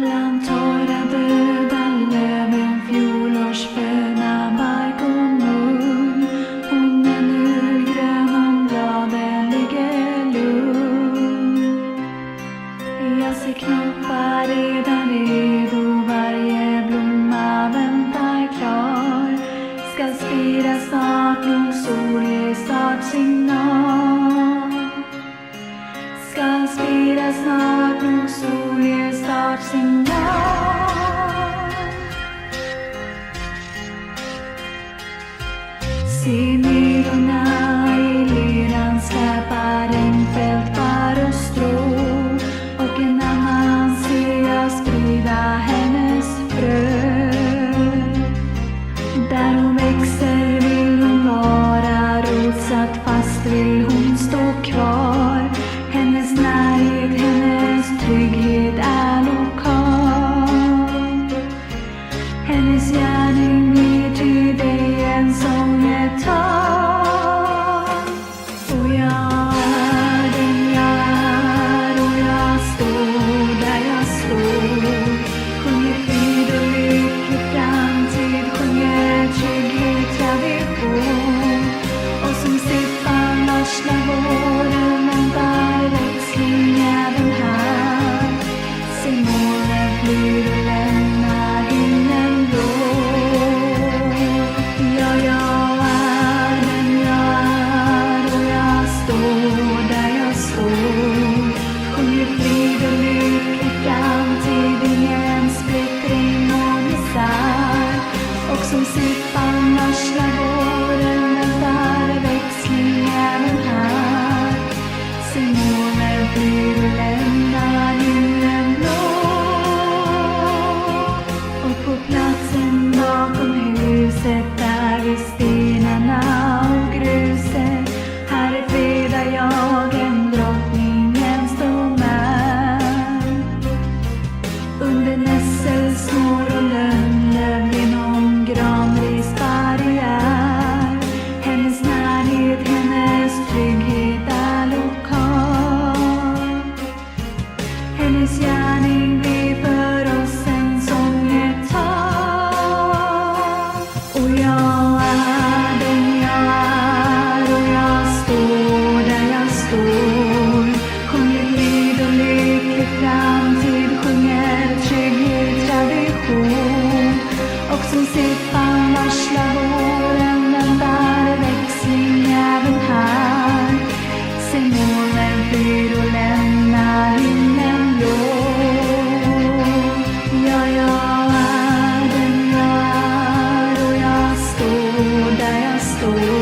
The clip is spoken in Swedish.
Bland torra döda löven fjolårsföna bark och mun. Onnen urgrön om bladen ligger lugn. Jag ser knoppar redan redo Varje blomma väntar klar. Ska spira snart, lugn sol ger snart Ska spira snart, lugn sol watching now Sinira na Nessels morgonen Annars la våren en växling även här. Se molnen flyr och lämnar himlen blå. Ja, jag är den jag är och jag står där jag står.